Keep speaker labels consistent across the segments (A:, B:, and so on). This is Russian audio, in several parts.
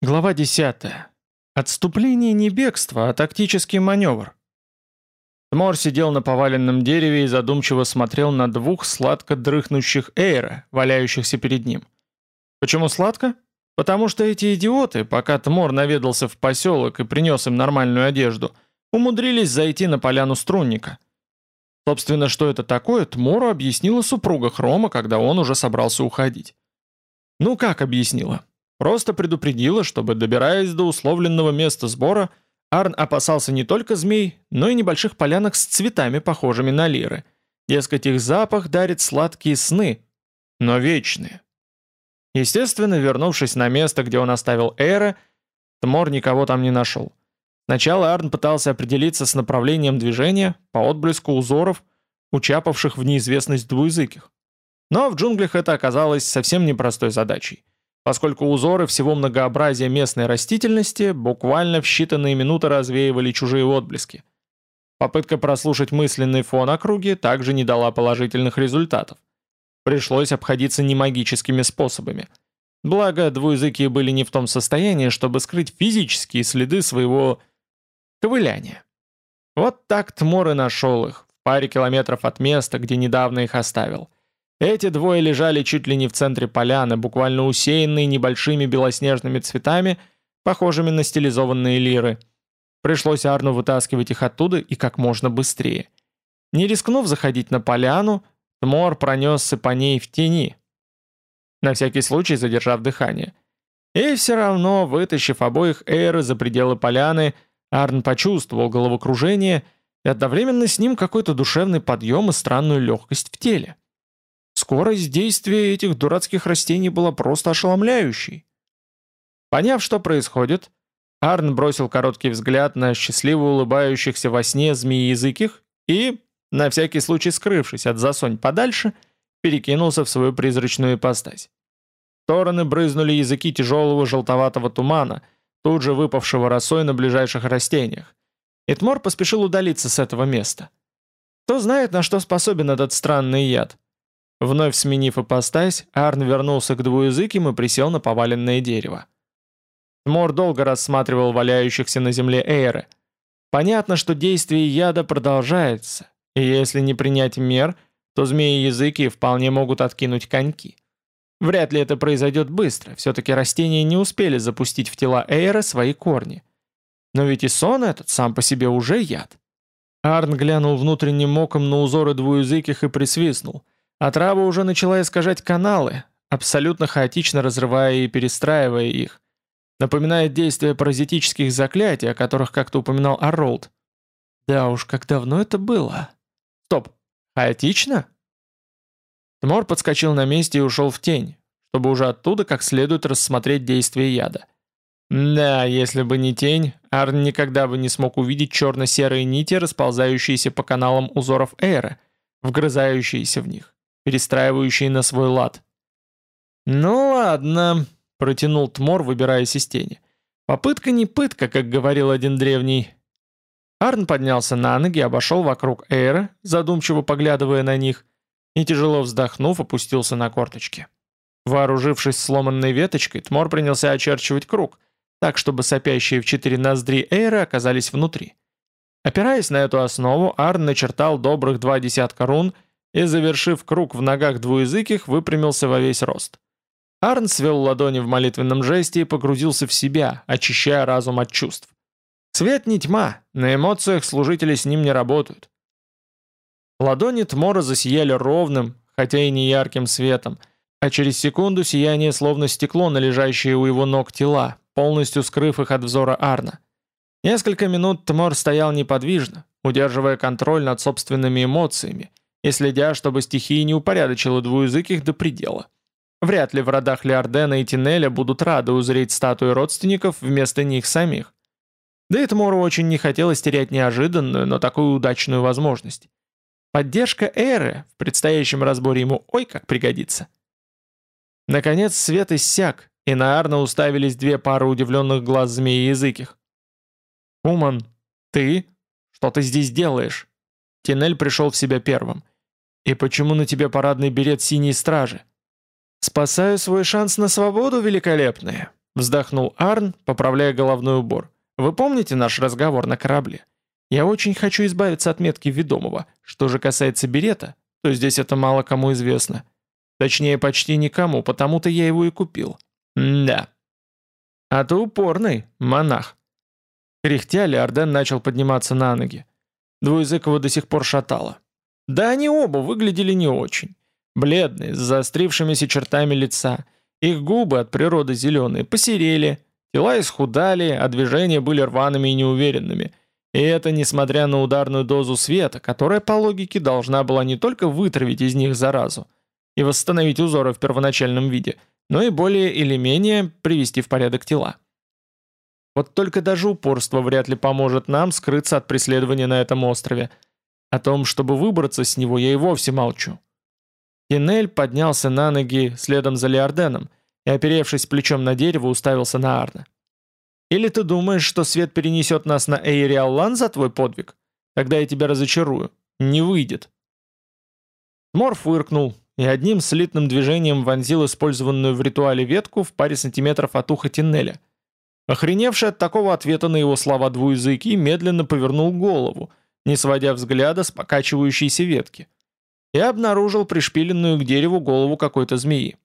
A: Глава 10. Отступление не бегство, а тактический маневр. Тмор сидел на поваленном дереве и задумчиво смотрел на двух сладко дрыхнущих эйра, валяющихся перед ним. Почему сладко? Потому что эти идиоты, пока Тмор наведался в поселок и принес им нормальную одежду, умудрились зайти на поляну струнника. Собственно, что это такое, Тмору объяснила супруга Хрома, когда он уже собрался уходить. Ну как объяснила? Просто предупредила, чтобы, добираясь до условленного места сбора, Арн опасался не только змей, но и небольших полянок с цветами, похожими на лиры. Дескать, их запах дарит сладкие сны, но вечные. Естественно, вернувшись на место, где он оставил Эра, Тмор никого там не нашел. Сначала Арн пытался определиться с направлением движения по отблеску узоров, учапавших в неизвестность двуязыких. Но в джунглях это оказалось совсем непростой задачей поскольку узоры всего многообразия местной растительности буквально в считанные минуты развеивали чужие отблески. Попытка прослушать мысленный фон округи также не дала положительных результатов. Пришлось обходиться немагическими способами. Благо, двуязыкие были не в том состоянии, чтобы скрыть физические следы своего ковыляния. Вот так Тмор и нашел их, в паре километров от места, где недавно их оставил – эти двое лежали чуть ли не в центре поляны, буквально усеянные небольшими белоснежными цветами, похожими на стилизованные лиры. Пришлось Арну вытаскивать их оттуда и как можно быстрее. Не рискнув заходить на поляну, Тмор пронесся по ней в тени, на всякий случай задержав дыхание. И все равно, вытащив обоих Эйры за пределы поляны, Арн почувствовал головокружение и одновременно с ним какой-то душевный подъем и странную легкость в теле. Скорость действия этих дурацких растений была просто ошеломляющей. Поняв, что происходит, Арн бросил короткий взгляд на счастливо улыбающихся во сне змеи-языких и, на всякий случай скрывшись от засонь подальше, перекинулся в свою призрачную ипостась. Стороны брызнули языки тяжелого желтоватого тумана, тут же выпавшего росой на ближайших растениях. Этмор поспешил удалиться с этого места. Кто знает, на что способен этот странный яд. Вновь сменив ипостась, Арн вернулся к двуязыким и присел на поваленное дерево. Мор долго рассматривал валяющихся на земле эйры. Понятно, что действие яда продолжается, и если не принять мер, то змеи-языки вполне могут откинуть коньки. Вряд ли это произойдет быстро, все-таки растения не успели запустить в тела эйра свои корни. Но ведь и сон этот сам по себе уже яд. Арн глянул внутренним оком на узоры двуязыких и присвистнул – Отрава уже начала искажать каналы, абсолютно хаотично разрывая и перестраивая их. Напоминает действие паразитических заклятий, о которых как-то упоминал Арролд. Да уж, как давно это было. Стоп, хаотично? Тмор подскочил на месте и ушел в тень, чтобы уже оттуда как следует рассмотреть действие яда. Да, если бы не тень, Арн никогда бы не смог увидеть черно-серые нити, расползающиеся по каналам узоров Эйра, вгрызающиеся в них перестраивающий на свой лад. «Ну ладно», — протянул Тмор, выбираясь из тени. «Попытка не пытка, как говорил один древний». Арн поднялся на ноги, обошел вокруг Эйра, задумчиво поглядывая на них, и, тяжело вздохнув, опустился на корточки. Вооружившись сломанной веточкой, Тмор принялся очерчивать круг, так, чтобы сопящие в четыре ноздри Эйра оказались внутри. Опираясь на эту основу, Арн начертал добрых два десятка рун — и, завершив круг в ногах двуязыких, выпрямился во весь рост. Арн свел ладони в молитвенном жесте и погрузился в себя, очищая разум от чувств. Свет не тьма, на эмоциях служители с ним не работают. Ладони Тмора засияли ровным, хотя и не ярким светом, а через секунду сияние словно стекло на лежащие у его ног тела, полностью скрыв их от взора Арна. Несколько минут Тмор стоял неподвижно, удерживая контроль над собственными эмоциями, и следя, чтобы стихии не упорядочила двуязыких до предела. Вряд ли в родах Леордена и Тинеля будут рады узреть статуи родственников вместо них самих. Да и Тмору очень не хотелось терять неожиданную, но такую удачную возможность. Поддержка Эры в предстоящем разборе ему ой как пригодится. Наконец свет иссяк, и на Арна уставились две пары удивленных глаз змеи-языких. «Уман, ты? Что ты здесь делаешь?» Тинель пришел в себя первым. «И почему на тебе парадный берет синей стражи?» «Спасаю свой шанс на свободу, великолепные!» Вздохнул Арн, поправляя головной убор. «Вы помните наш разговор на корабле? Я очень хочу избавиться от метки ведомого. Что же касается берета, то здесь это мало кому известно. Точнее, почти никому, потому-то я его и купил. Да. А ты упорный, монах. Кряхтя, Леорден начал подниматься на ноги. Двуязыкого до сих пор шатало. Да они оба выглядели не очень. Бледные, с заострившимися чертами лица – их губы от природы зеленые, посерели, тела исхудали, а движения были рваными и неуверенными. И это несмотря на ударную дозу света, которая по логике должна была не только вытравить из них заразу и восстановить узоры в первоначальном виде, но и более или менее привести в порядок тела. Вот только даже упорство вряд ли поможет нам скрыться от преследования на этом острове. О том, чтобы выбраться с него, я и вовсе молчу. Кинель поднялся на ноги следом за Леорденом и, оперевшись плечом на дерево, уставился на Арна. «Или ты думаешь, что свет перенесет нас на Эйриаллан за твой подвиг? Тогда я тебя разочарую. Не выйдет». Мор фыркнул и одним слитным движением вонзил использованную в ритуале ветку в паре сантиметров от уха Тиннеля. Охреневший от такого ответа на его слова двуязыки медленно повернул голову, не сводя взгляда с покачивающейся ветки и обнаружил пришпиленную к дереву голову какой-то змеи.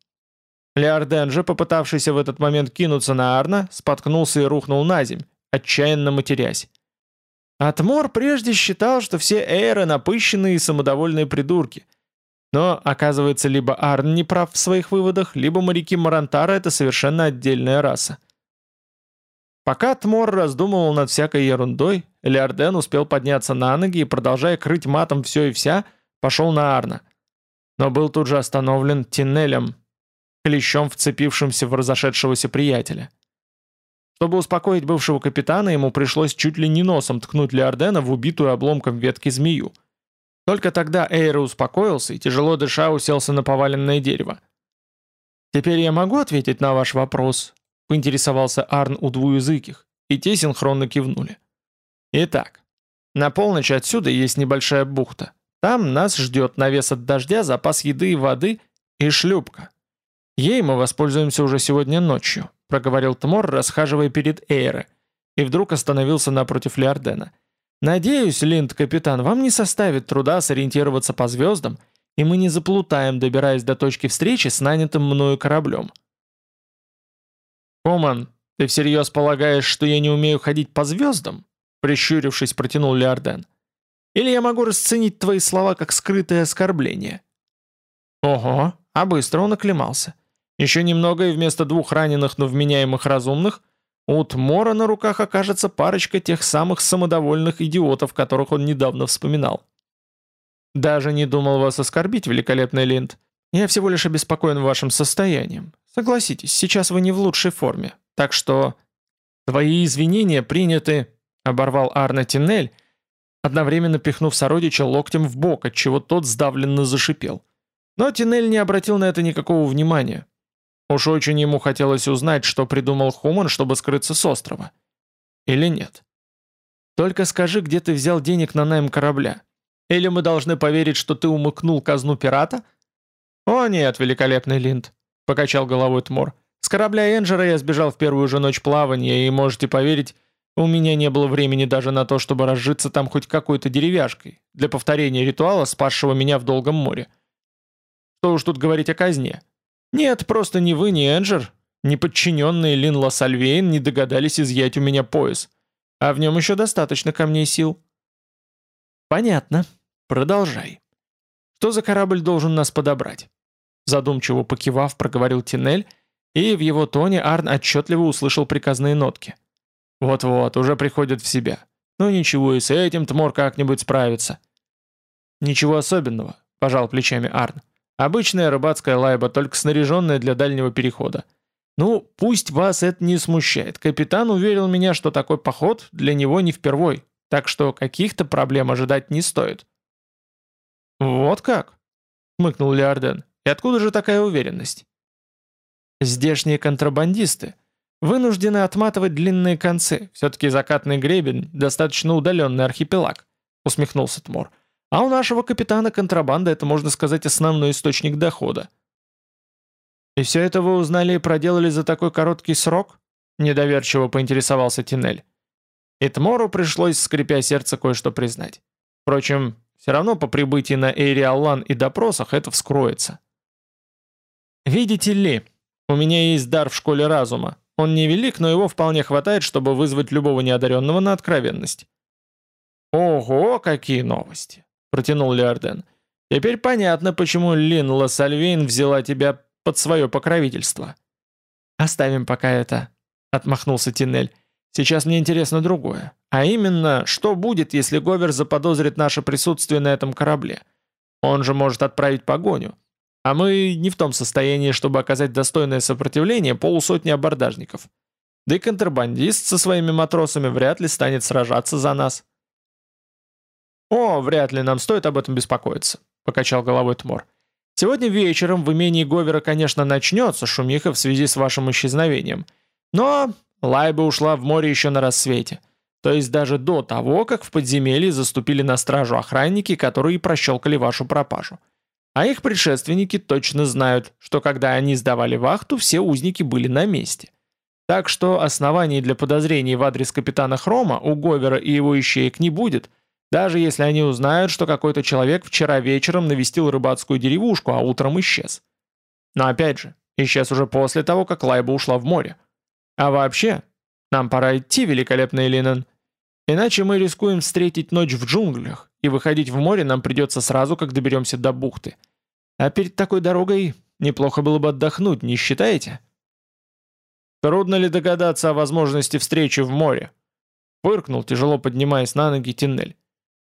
A: Леорден же, попытавшийся в этот момент кинуться на Арна, споткнулся и рухнул на земь, отчаянно матерясь. Атмор прежде считал, что все эйры напыщенные и самодовольные придурки. Но, оказывается, либо Арн не прав в своих выводах, либо моряки Марантара — это совершенно отдельная раса. Пока Тмор раздумывал над всякой ерундой, Леорден успел подняться на ноги и, продолжая крыть матом все и вся, — пошел на Арна. Но был тут же остановлен Тиннелем, клещом вцепившимся в разошедшегося приятеля. Чтобы успокоить бывшего капитана, ему пришлось чуть ли не носом ткнуть Леордена в убитую обломком ветки змею. Только тогда Эйра успокоился и, тяжело дыша, уселся на поваленное дерево. «Теперь я могу ответить на ваш вопрос?» — поинтересовался Арн у двуязыких, и те синхронно кивнули. «Итак, на полночь отсюда есть небольшая бухта. Там нас ждет навес от дождя, запас еды и воды и шлюпка. Ей мы воспользуемся уже сегодня ночью», — проговорил Тмор, расхаживая перед Эйре, и вдруг остановился напротив Леордена. «Надеюсь, Линд, капитан, вам не составит труда сориентироваться по звездам, и мы не заплутаем, добираясь до точки встречи с нанятым мною кораблем». «Коман, ты всерьез полагаешь, что я не умею ходить по звездам?» Прищурившись, протянул Леорден. Или я могу расценить твои слова как скрытое оскорбление?» «Ого, а быстро он оклемался. Еще немного, и вместо двух раненых, но вменяемых разумных, у Тмора на руках окажется парочка тех самых самодовольных идиотов, которых он недавно вспоминал. Даже не думал вас оскорбить, великолепный Линд. Я всего лишь обеспокоен вашим состоянием. Согласитесь, сейчас вы не в лучшей форме. Так что... Твои извинения приняты, оборвал Арна Тиннель, одновременно пихнув сородича локтем в бок, отчего тот сдавленно зашипел. Но Тинель не обратил на это никакого внимания. Уж очень ему хотелось узнать, что придумал Хуман, чтобы скрыться с острова. Или нет. Только скажи, где ты взял денег на найм корабля. Или мы должны поверить, что ты умыкнул казну пирата? О нет, великолепный Линд, покачал головой Тмор. С корабля Энджера я сбежал в первую же ночь плавания, и можете поверить, у меня не было времени даже на то, чтобы разжиться там хоть какой-то деревяшкой для повторения ритуала, спасшего меня в долгом море. Что уж тут говорить о казне. Нет, просто ни вы, ни Энджер, ни подчиненные Линла Сальвейн не догадались изъять у меня пояс. А в нем еще достаточно камней сил. Понятно. Продолжай. Что за корабль должен нас подобрать? Задумчиво покивав, проговорил Тинель, и в его тоне Арн отчетливо услышал приказные нотки. Вот-вот, уже приходит в себя. Ну ничего, и с этим Тмор как-нибудь справится. Ничего особенного, пожал плечами Арн. Обычная рыбацкая лайба, только снаряженная для дальнего перехода. Ну, пусть вас это не смущает. Капитан уверил меня, что такой поход для него не впервой, так что каких-то проблем ожидать не стоит. Вот как? хмыкнул Леорден. И откуда же такая уверенность? Здешние контрабандисты Вынуждены отматывать длинные концы. Все-таки закатный гребень – достаточно удаленный архипелаг», – усмехнулся Тмор. «А у нашего капитана контрабанда – это, можно сказать, основной источник дохода». «И все это вы узнали и проделали за такой короткий срок?» — недоверчиво поинтересовался Тинель. И Тмору пришлось, скрипя сердце, кое-что признать. Впрочем, все равно по прибытии на Эйриаллан и допросах это вскроется. «Видите ли, у меня есть дар в школе разума. Он невелик, но его вполне хватает, чтобы вызвать любого неодаренного на откровенность». «Ого, какие новости!» — протянул Леорден. «Теперь понятно, почему Лин Лассальвейн взяла тебя под свое покровительство». «Оставим пока это», — отмахнулся Тинель. «Сейчас мне интересно другое. А именно, что будет, если Говер заподозрит наше присутствие на этом корабле? Он же может отправить погоню. А мы не в том состоянии, чтобы оказать достойное сопротивление полусотни абордажников. Да и контрабандист со своими матросами вряд ли станет сражаться за нас». «О, вряд ли нам стоит об этом беспокоиться», — покачал головой Тмор. «Сегодня вечером в имении Говера, конечно, начнется шумиха в связи с вашим исчезновением. Но Лайба ушла в море еще на рассвете. То есть даже до того, как в подземелье заступили на стражу охранники, которые прощелкали вашу пропажу. А их предшественники точно знают, что когда они сдавали вахту, все узники были на месте. Так что оснований для подозрений в адрес капитана Хрома у Говера и его ищеек не будет, даже если они узнают, что какой-то человек вчера вечером навестил рыбацкую деревушку, а утром исчез. Но опять же, исчез уже после того, как Лайба ушла в море. А вообще, нам пора идти, великолепный Линен. Иначе мы рискуем встретить ночь в джунглях, и выходить в море нам придется сразу, как доберемся до бухты. А перед такой дорогой неплохо было бы отдохнуть, не считаете? Трудно ли догадаться о возможности встречи в море? Фыркнул, тяжело поднимаясь на ноги Тиннель.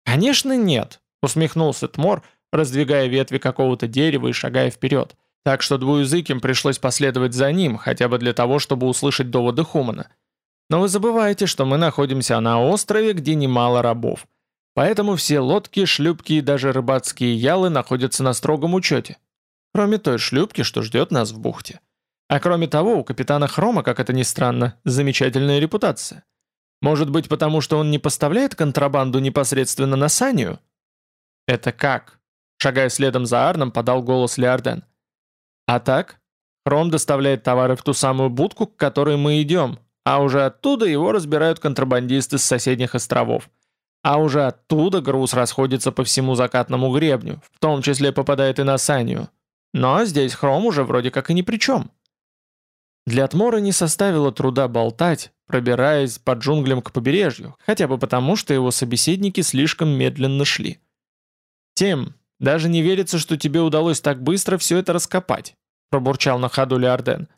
A: Конечно нет, усмехнулся Тмор, раздвигая ветви какого-то дерева и шагая вперед. Так что двуязыким пришлось последовать за ним, хотя бы для того, чтобы услышать доводы Хумана. Но вы забываете, что мы находимся на острове, где немало рабов. Поэтому все лодки, шлюпки и даже рыбацкие ялы находятся на строгом учете. Кроме той шлюпки, что ждет нас в бухте. А кроме того, у капитана Хрома, как это ни странно, замечательная репутация. Может быть, потому что он не поставляет контрабанду непосредственно на Санию? Это как? Шагая следом за Арном, подал голос Леорден. А так, Хром доставляет товары в ту самую будку, к которой мы идем, а уже оттуда его разбирают контрабандисты с соседних островов. А уже оттуда груз расходится по всему закатному гребню, в том числе попадает и на Санию. Но здесь Хром уже вроде как и ни при чем. Для Тмора не составило труда болтать, пробираясь по джунглям к побережью, хотя бы потому, что его собеседники слишком медленно шли. «Тим, даже не верится, что тебе удалось так быстро все это раскопать», пробурчал на ходу Леорден.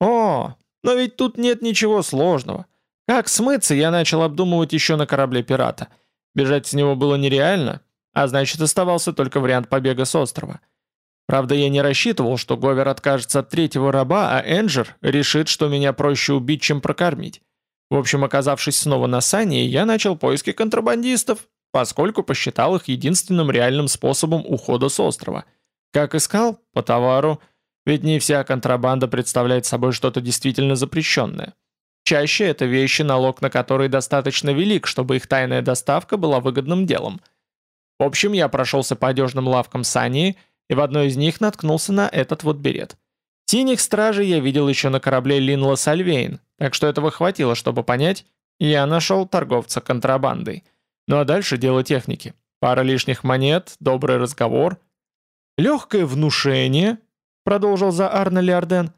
A: «О, но ведь тут нет ничего сложного. Как смыться, я начал обдумывать еще на корабле пирата. Бежать с него было нереально, а значит оставался только вариант побега с острова. Правда, я не рассчитывал, что Говер откажется от третьего раба, а Энджер решит, что меня проще убить, чем прокормить. В общем, оказавшись снова на Сане, я начал поиски контрабандистов, поскольку посчитал их единственным реальным способом ухода с острова. Как искал? По товару. Ведь не вся контрабанда представляет собой что-то действительно запрещенное. Чаще это вещи, налог на которые достаточно велик, чтобы их тайная доставка была выгодным делом. В общем, я прошелся по одежным лавкам Сании, и в одной из них наткнулся на этот вот берет. Синих стражей я видел еще на корабле Линла Сальвейн, так что этого хватило, чтобы понять, я нашел торговца контрабандой. Ну а дальше дело техники. Пара лишних монет, добрый разговор. Легкое внушение, продолжил за Арна Лиарден.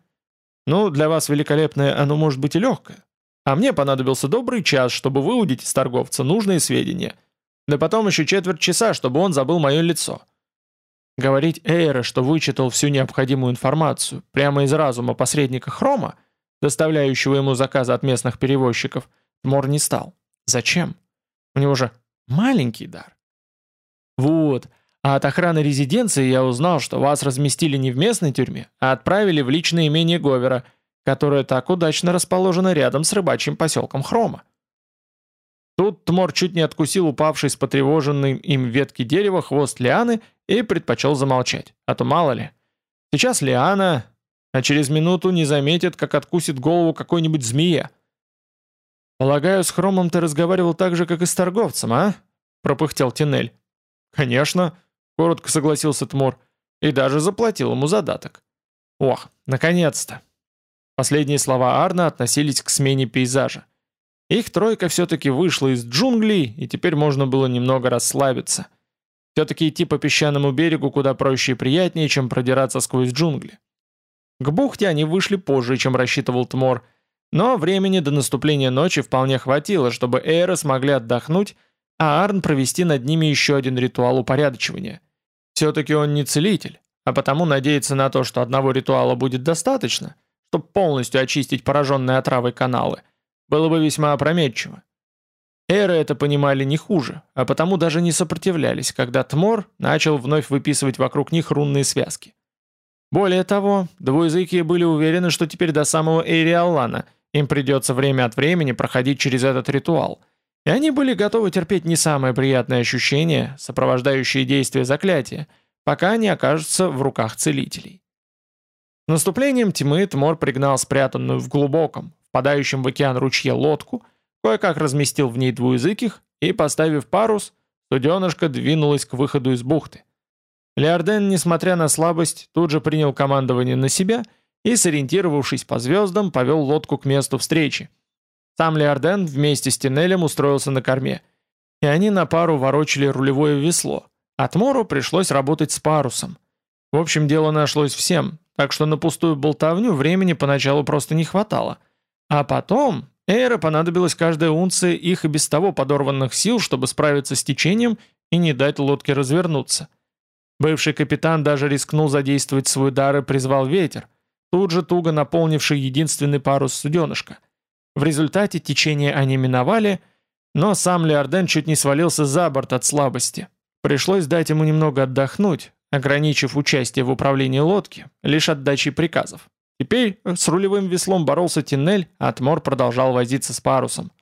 A: «Ну, для вас великолепное оно может быть и легкое. А мне понадобился добрый час, чтобы выудить из торговца нужные сведения. Да потом еще четверть часа, чтобы он забыл мое лицо». Говорить Эйра, что вычитал всю необходимую информацию прямо из разума посредника Хрома, доставляющего ему заказы от местных перевозчиков, Мор не стал. Зачем? У него же маленький дар. Вот, а от охраны резиденции я узнал, что вас разместили не в местной тюрьме, а отправили в личное имение Говера, которое так удачно расположено рядом с рыбачьим поселком Хрома. Тут Тмор чуть не откусил упавший с потревоженной им ветки дерева хвост Лианы и предпочел замолчать, а то мало ли. Сейчас Лиана, а через минуту не заметит, как откусит голову какой-нибудь змея. «Полагаю, с Хромом ты разговаривал так же, как и с торговцем, а?» — пропыхтел Тинель. «Конечно», Коротко согласился Тмор. И даже заплатил ему задаток. Ох, наконец-то. Последние слова Арна относились к смене пейзажа. Их тройка все-таки вышла из джунглей, и теперь можно было немного расслабиться. Все-таки идти по песчаному берегу куда проще и приятнее, чем продираться сквозь джунгли. К бухте они вышли позже, чем рассчитывал Тмор, но времени до наступления ночи вполне хватило, чтобы Эйры смогли отдохнуть, а Арн провести над ними еще один ритуал упорядочивания. Все-таки он не целитель, а потому надеяться на то, что одного ритуала будет достаточно, чтобы полностью очистить пораженные отравой каналы, было бы весьма опрометчиво. Эры это понимали не хуже, а потому даже не сопротивлялись, когда Тмор начал вновь выписывать вокруг них рунные связки. Более того, двуязыкие были уверены, что теперь до самого Эйриаллана им придется время от времени проходить через этот ритуал, и они были готовы терпеть не самые приятные ощущения, сопровождающие действие заклятия, пока они окажутся в руках целителей. С наступлением тьмы Тмор пригнал спрятанную в глубоком, впадающем в океан ручье лодку, кое-как разместил в ней двуязыких и, поставив парус, суденышко двинулось к выходу из бухты. Леорден, несмотря на слабость, тут же принял командование на себя и, сориентировавшись по звездам, повел лодку к месту встречи. Сам Леорден вместе с Тинелем устроился на корме, и они на пару ворочали рулевое весло. От Мору пришлось работать с парусом. В общем, дело нашлось всем, так что на пустую болтовню времени поначалу просто не хватало. А потом Эйра понадобилась каждая унция их и без того подорванных сил, чтобы справиться с течением и не дать лодке развернуться. Бывший капитан даже рискнул задействовать свой дар и призвал ветер, тут же туго наполнивший единственный парус суденышка. В результате течение они миновали, но сам Леорден чуть не свалился за борт от слабости. Пришлось дать ему немного отдохнуть, ограничив участие в управлении лодки лишь отдачей приказов. Теперь с рулевым веслом боролся Тиннель, а Тмор продолжал возиться с парусом.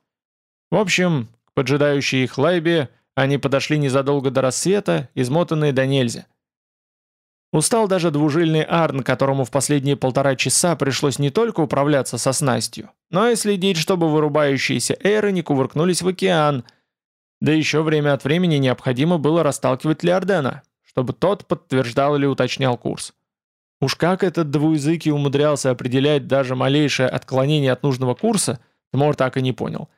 A: В общем, к поджидающей их лайбе они подошли незадолго до рассвета, измотанные до нельзя. Устал даже двужильный Арн, которому в последние полтора часа пришлось не только управляться со снастью, но и следить, чтобы вырубающиеся эры не кувыркнулись в океан. Да еще время от времени необходимо было расталкивать Леордена, чтобы тот подтверждал или уточнял курс. Уж как этот двуязыкий умудрялся определять даже малейшее отклонение от нужного курса, Тмор так и не понял.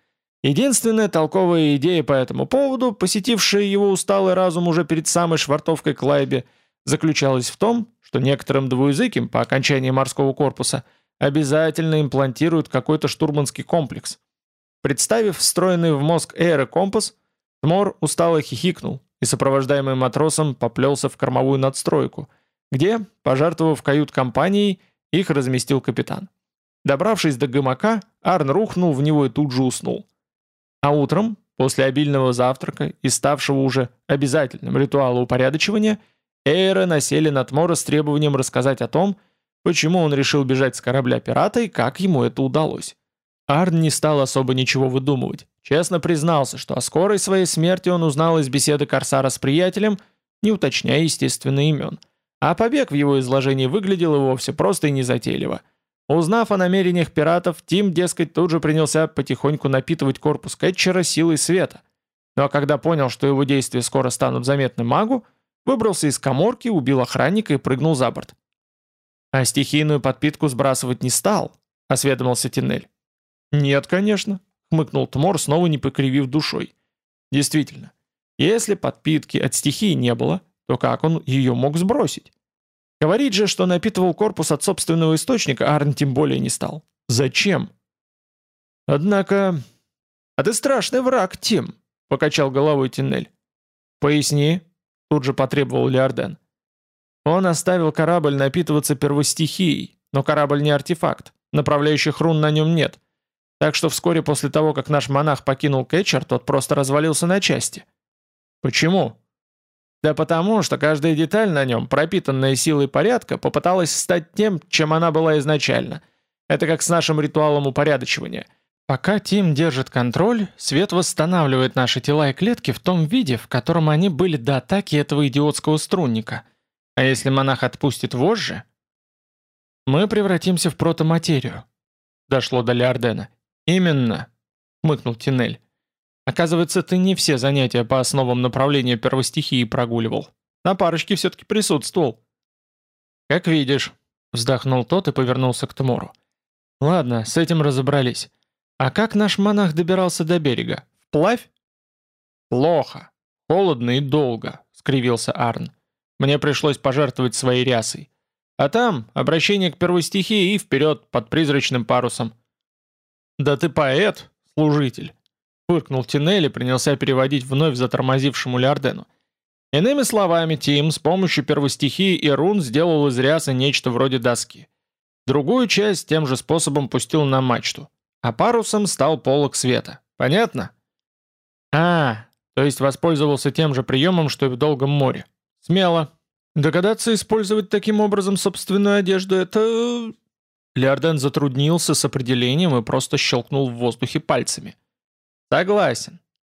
A: Единственная толковая идея по этому поводу, посетившая его усталый разум уже перед самой швартовкой к Лайбе, заключалась в том, что некоторым двуязыким по окончании морского корпуса обязательно имплантируют какой-то штурманский комплекс. Представив встроенный в мозг Эйра компас, Тмор устало хихикнул и сопровождаемый матросом поплелся в кормовую надстройку – где, пожертвовав кают-компанией, их разместил капитан. Добравшись до гамака, Арн рухнул в него и тут же уснул. А утром, после обильного завтрака и ставшего уже обязательным ритуала упорядочивания, Эйры насели на Тмора с требованием рассказать о том, почему он решил бежать с корабля пирата и как ему это удалось. Арн не стал особо ничего выдумывать. Честно признался, что о скорой своей смерти он узнал из беседы Корсара с приятелем, не уточняя, естественно, имен – а побег в его изложении выглядел и вовсе просто и незатейливо. Узнав о намерениях пиратов, Тим, дескать, тут же принялся потихоньку напитывать корпус Кэтчера силой света. Ну а когда понял, что его действия скоро станут заметны магу, выбрался из коморки, убил охранника и прыгнул за борт. «А стихийную подпитку сбрасывать не стал», — осведомился Тинель. «Нет, конечно», — хмыкнул Тмор, снова не покривив душой. «Действительно, если подпитки от стихии не было, то как он ее мог сбросить? Говорить же, что напитывал корпус от собственного источника, Арн тем более не стал. Зачем? Однако... «А ты страшный враг, Тим», — покачал головой Тиннель. «Поясни», — тут же потребовал Леорден. Он оставил корабль напитываться первостихией, но корабль не артефакт, направляющих рун на нем нет. Так что вскоре после того, как наш монах покинул Кетчер, тот просто развалился на части. Почему? Да потому, что каждая деталь на нем, пропитанная силой порядка, попыталась стать тем, чем она была изначально. Это как с нашим ритуалом упорядочивания. Пока Тим держит контроль, свет восстанавливает наши тела и клетки в том виде, в котором они были до атаки этого идиотского струнника. А если монах отпустит вожжи, мы превратимся в протоматерию. Дошло до Леордена. Именно, хмыкнул Тинель. Оказывается, ты не все занятия по основам направления первостихии прогуливал. На парочке все-таки присутствовал. Как видишь, вздохнул тот и повернулся к Тмору. Ладно, с этим разобрались. А как наш монах добирался до берега? Вплавь? Плохо. Холодно и долго, скривился Арн. Мне пришлось пожертвовать своей рясой. А там обращение к первой стихии и вперед под призрачным парусом. «Да ты поэт, служитель!» Фыркнул Тинелли, принялся переводить вновь затормозившему Лиардену. Иными словами, Тим с помощью первостихии и рун сделал из рясы нечто вроде доски. Другую часть тем же способом пустил на мачту. А парусом стал полог света. Понятно? А, то есть воспользовался тем же приемом, что и в Долгом море. Смело. Догадаться использовать таким образом собственную одежду — это... Леорден затруднился с определением и просто щелкнул в воздухе пальцами. «Согласен».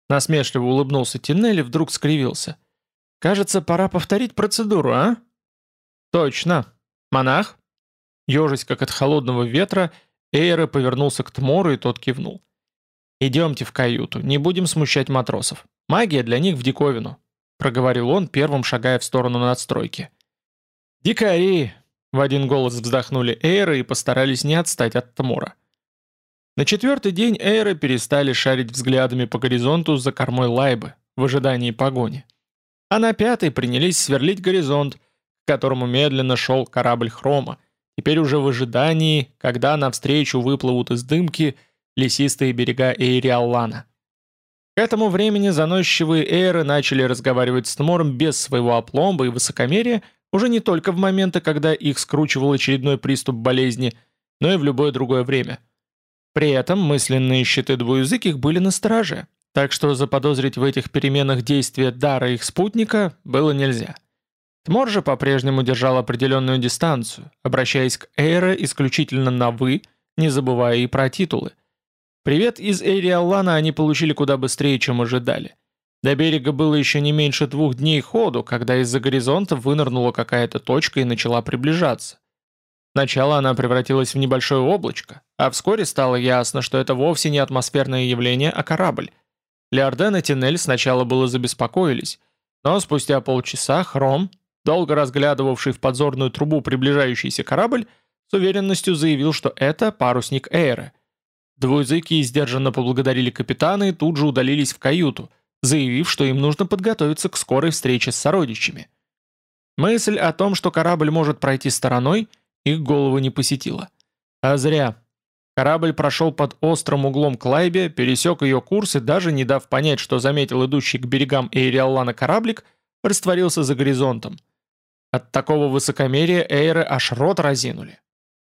A: Насмешливо улыбнулся Тиннелли, вдруг скривился. «Кажется, пора повторить процедуру, а?» «Точно. Монах?» Ежась, как от холодного ветра, Эйра повернулся к Тмору, и тот кивнул. «Идемте в каюту, не будем смущать матросов. Магия для них в диковину проговорил он, первым шагая в сторону надстройки. «Дикари!» — в один голос вздохнули Эйры и постарались не отстать от Тмора. На четвертый день Эйры перестали шарить взглядами по горизонту за кормой Лайбы в ожидании погони. А на пятый принялись сверлить горизонт, к которому медленно шел корабль Хрома, теперь уже в ожидании, когда навстречу выплывут из дымки лесистые берега Эйриаллана. К этому времени заносчивые эйры начали разговаривать с Тмором без своего опломба и высокомерия уже не только в моменты, когда их скручивал очередной приступ болезни, но и в любое другое время. При этом мысленные щиты двуязыких были на страже, так что заподозрить в этих переменах действия дара их спутника было нельзя. Тмор же по-прежнему держал определенную дистанцию, обращаясь к Эйре исключительно на «вы», не забывая и про титулы. Привет из Эриаллана они получили куда быстрее, чем ожидали. До берега было еще не меньше двух дней ходу, когда из-за горизонта вынырнула какая-то точка и начала приближаться. Сначала она превратилась в небольшое облачко, а вскоре стало ясно, что это вовсе не атмосферное явление, а корабль. Леорден и Тинель сначала было забеспокоились, но спустя полчаса Хром, долго разглядывавший в подзорную трубу приближающийся корабль, с уверенностью заявил, что это парусник Эйры – Двуязыки сдержанно поблагодарили капитана и тут же удалились в каюту, заявив, что им нужно подготовиться к скорой встрече с сородичами. Мысль о том, что корабль может пройти стороной, их голову не посетила. А зря. Корабль прошел под острым углом к Лайбе, пересек ее курс и даже не дав понять, что заметил идущий к берегам Эйриаллана кораблик, растворился за горизонтом. От такого высокомерия Эйры аж рот разинули.